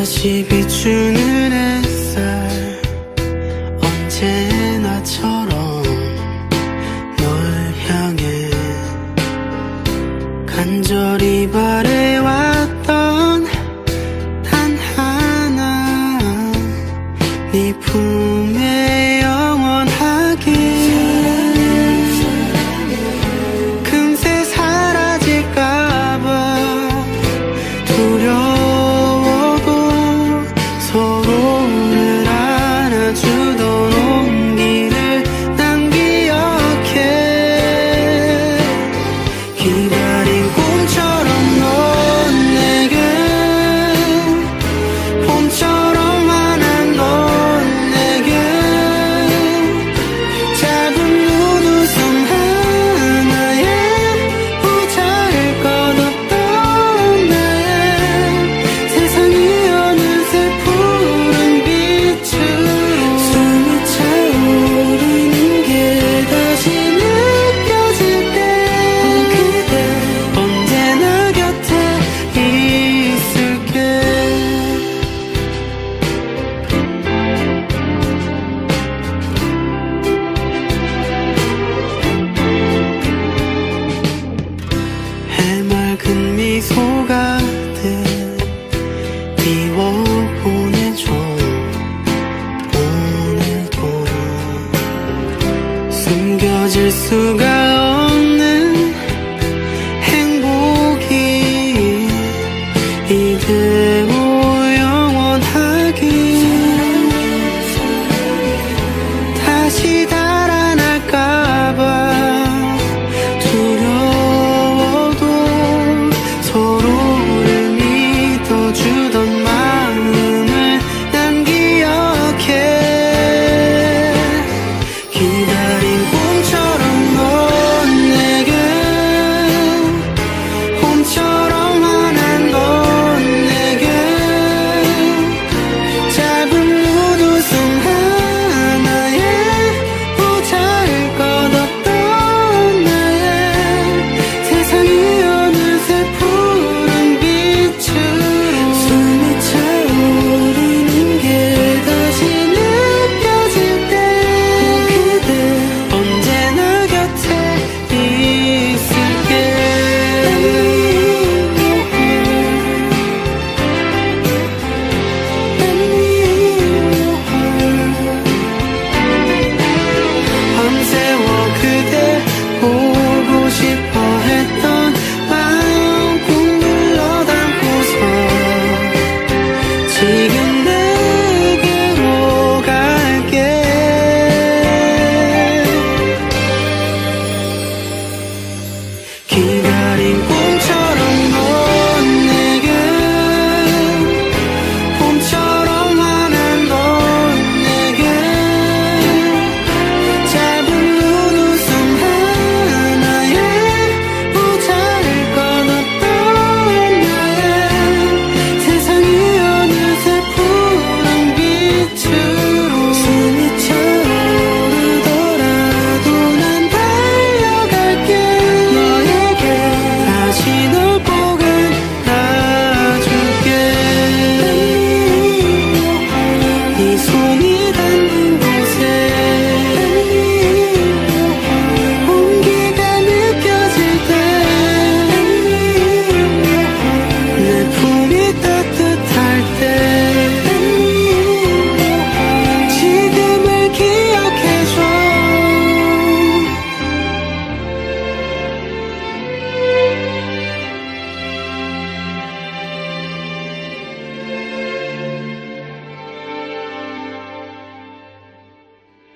다시 비추는 햇살. 이워 보내줘. 오늘도 숨겨질 수가